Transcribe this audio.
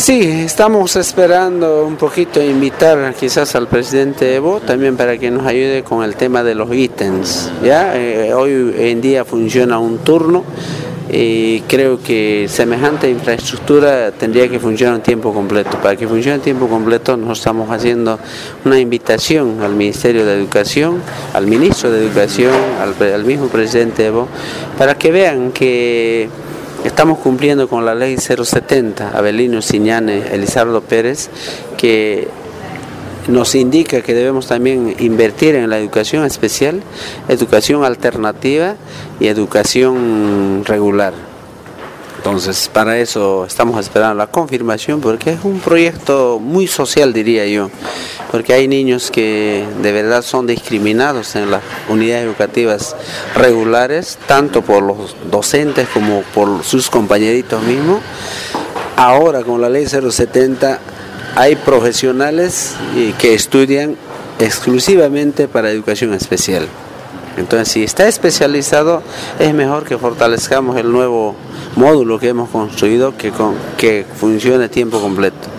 Sí, estamos esperando un poquito invitar quizás al presidente Evo también para que nos ayude con el tema de los ítems. ¿ya? Eh, hoy en día funciona un turno y creo que semejante infraestructura tendría que funcionar en tiempo completo. Para que funcione en tiempo completo nos estamos haciendo una invitación al Ministerio de Educación, al Ministro de Educación, al, al mismo presidente Evo, para que vean que Estamos cumpliendo con la ley 070, Abelino Siñane, Elizardo Pérez, que nos indica que debemos también invertir en la educación especial, educación alternativa y educación regular. Entonces, para eso estamos esperando la confirmación, porque es un proyecto muy social, diría yo, porque hay niños que de verdad son discriminados en las unidades educativas regulares, tanto por los docentes como por sus compañeritos mismos. Ahora, con la ley 070, hay profesionales que estudian exclusivamente para educación especial. Entonces, si está especializado, es mejor que fortalezcamos el nuevo módulo que hemos construido que, que funcione a tiempo completo.